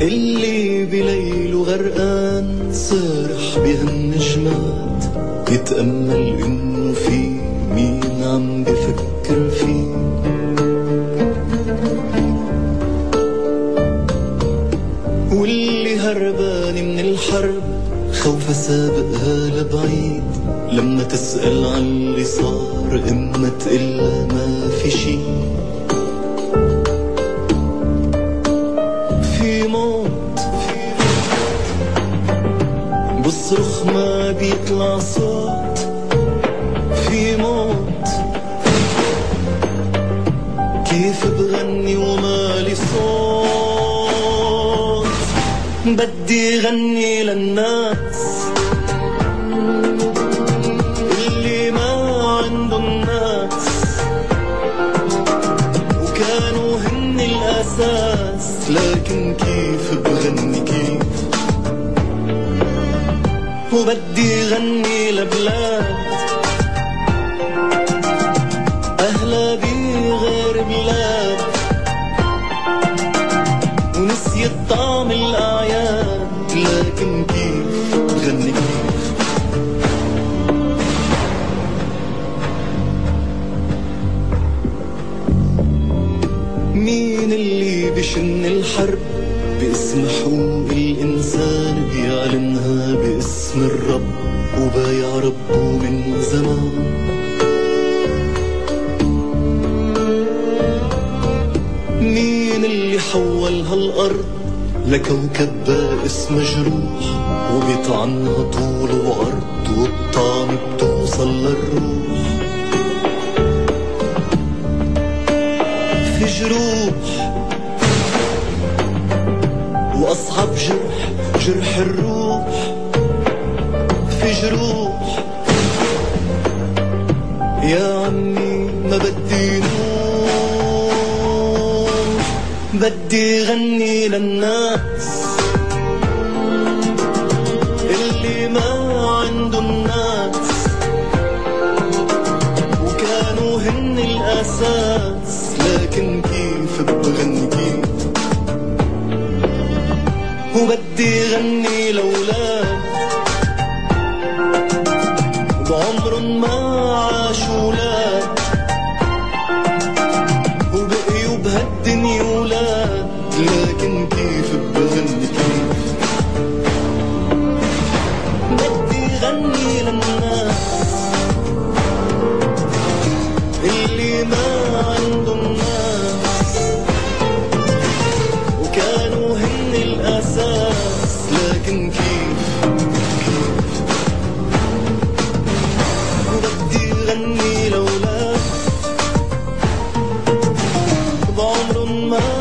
اللي بليله غرقان سارح بهالنجمات يتأمل إنه في مين عم بفكر فيه. واللي هربان من الحرب خوف سابقها لبعيد لما تسأل عن اللي صار إما تقلها ما في شي. بصرخ ما بيطلع صوت في موت. كيف بغني ومالي صوت؟ بدي غني للناس اللي ما عندهم ناس. وكانوا هن الأساس لكن كيف وبدي غني لبلاد. أهلا بغير بلاد. ونسيت طعم الأعياد. لكن كيف بغني كيف مين اللي بشن الحرب؟ باسم حقوق الإنسان. الرب وبايع ربه من زمان. مين اللي حول هالأرض لكوكب بائس مجروح وبيطعنها طول وعرض والطعم بتوصل للروح. في جروح وأصعب جرح جرح الروح. في جروح يا عمي ما بدي نوم. بدي غني للناس اللي ما عندهم ناس. وكانوا هن الأساس لكن كيف بغني؟ كيف وبدي غني مع ولاد وبقيوا بهالدنيا ولاد. لكن كيف بغني كيف؟ بدي غني للناس. mơ.